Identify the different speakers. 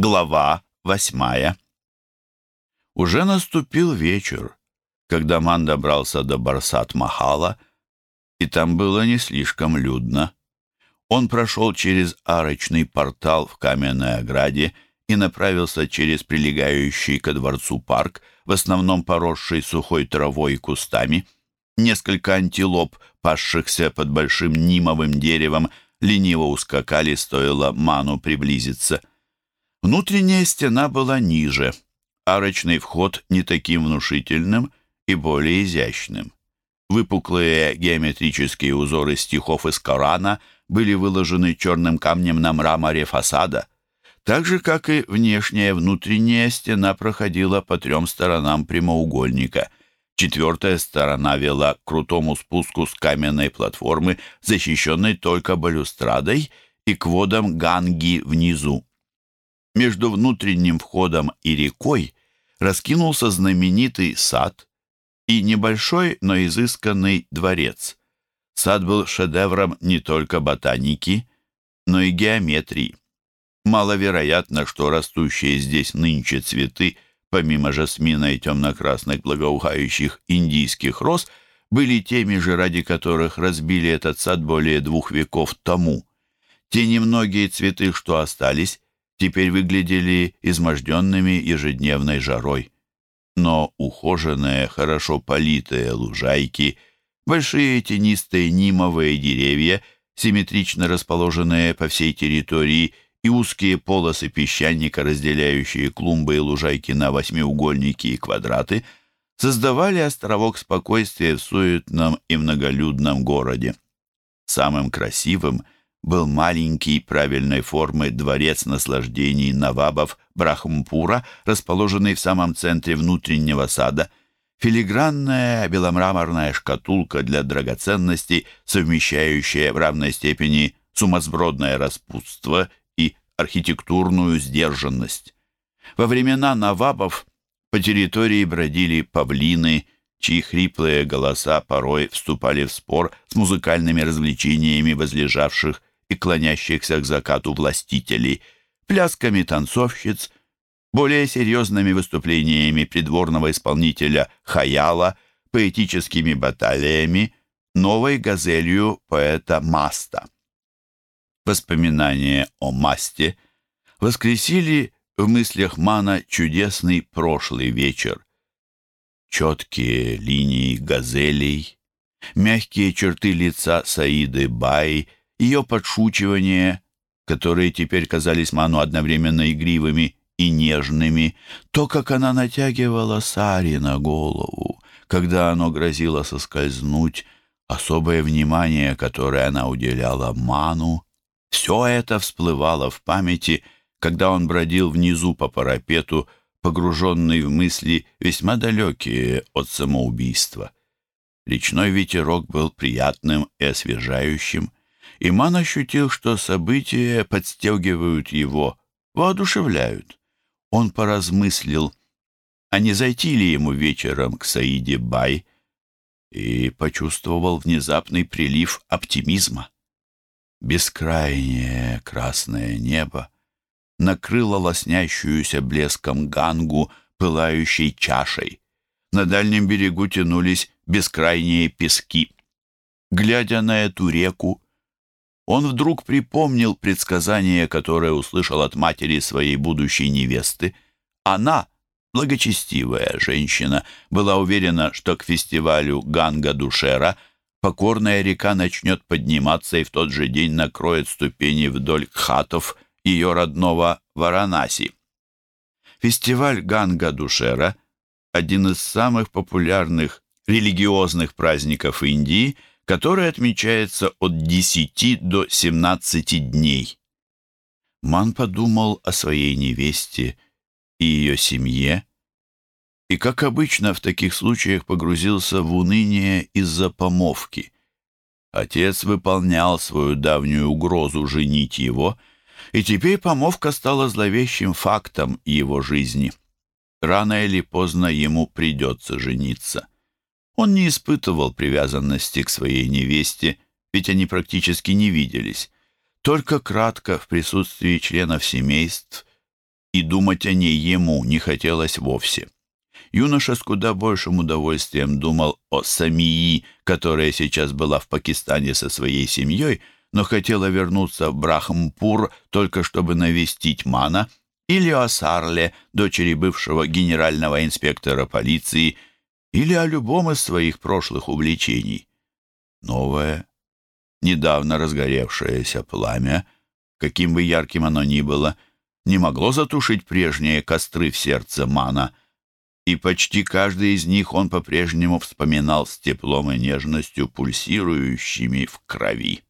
Speaker 1: Глава восьмая. Уже наступил вечер, когда Ман добрался до Барсат-Махала, и там было не слишком людно. Он прошел через арочный портал в каменной ограде и направился через прилегающий ко дворцу парк, в основном поросший сухой травой и кустами. Несколько антилоп, пасшихся под большим нимовым деревом, лениво ускакали, стоило Ману приблизиться. Внутренняя стена была ниже, арочный вход не таким внушительным и более изящным. Выпуклые геометрические узоры стихов из Корана были выложены черным камнем на мраморе фасада. Так же, как и внешняя внутренняя стена проходила по трем сторонам прямоугольника. Четвертая сторона вела к крутому спуску с каменной платформы, защищенной только балюстрадой, и к водам Ганги внизу. Между внутренним входом и рекой раскинулся знаменитый сад и небольшой, но изысканный дворец. Сад был шедевром не только ботаники, но и геометрии. Маловероятно, что растущие здесь нынче цветы, помимо жасмина и темно-красных благоухающих индийских роз, были теми же, ради которых разбили этот сад более двух веков тому. Те немногие цветы, что остались, теперь выглядели изможденными ежедневной жарой. Но ухоженные, хорошо политые лужайки, большие тенистые нимовые деревья, симметрично расположенные по всей территории, и узкие полосы песчаника, разделяющие клумбы и лужайки на восьмиугольники и квадраты, создавали островок спокойствия в суетном и многолюдном городе. Самым красивым — был маленький правильной формы дворец наслаждений Навабов Брахмпура, расположенный в самом центре внутреннего сада. Филигранная беломраморная шкатулка для драгоценностей, совмещающая в равной степени сумасбродное распутство и архитектурную сдержанность. Во времена Навабов по территории бродили павлины, чьи хриплые голоса порой вступали в спор с музыкальными развлечениями возлежавших и клонящихся к закату властителей, плясками танцовщиц, более серьезными выступлениями придворного исполнителя Хаяла, поэтическими баталиями, новой газелью поэта Маста. Воспоминания о Масте воскресили в мыслях Мана чудесный прошлый вечер. Четкие линии газелей, мягкие черты лица Саиды Бай ее подшучивания, которые теперь казались Ману одновременно игривыми и нежными, то, как она натягивала сари на голову, когда оно грозило соскользнуть, особое внимание, которое она уделяла Ману, все это всплывало в памяти, когда он бродил внизу по парапету, погруженный в мысли весьма далекие от самоубийства. Речной ветерок был приятным и освежающим, Иман ощутил, что события подстегивают его, воодушевляют. Он поразмыслил, а не зайти ли ему вечером к Саиде Бай, и почувствовал внезапный прилив оптимизма. Бескрайнее красное небо накрыло лоснящуюся блеском гангу, пылающей чашей. На дальнем берегу тянулись бескрайние пески. Глядя на эту реку, он вдруг припомнил предсказание, которое услышал от матери своей будущей невесты. Она, благочестивая женщина, была уверена, что к фестивалю Ганга-Душера покорная река начнет подниматься и в тот же день накроет ступени вдоль хатов ее родного Варанаси. Фестиваль Ганга-Душера – один из самых популярных религиозных праздников Индии – который отмечается от 10 до 17 дней. Ман подумал о своей невесте и ее семье, и, как обычно в таких случаях, погрузился в уныние из-за помовки. Отец выполнял свою давнюю угрозу женить его, и теперь помовка стала зловещим фактом его жизни. Рано или поздно ему придется жениться. Он не испытывал привязанности к своей невесте, ведь они практически не виделись. Только кратко в присутствии членов семейств, и думать о ней ему не хотелось вовсе. Юноша с куда большим удовольствием думал о Самии, которая сейчас была в Пакистане со своей семьей, но хотела вернуться в Брахмпур только чтобы навестить Мана, или о Сарле, дочери бывшего генерального инспектора полиции, или о любом из своих прошлых увлечений. Новое, недавно разгоревшееся пламя, каким бы ярким оно ни было, не могло затушить прежние костры в сердце Мана — и почти каждый из них он по-прежнему вспоминал с теплом и нежностью, пульсирующими в крови.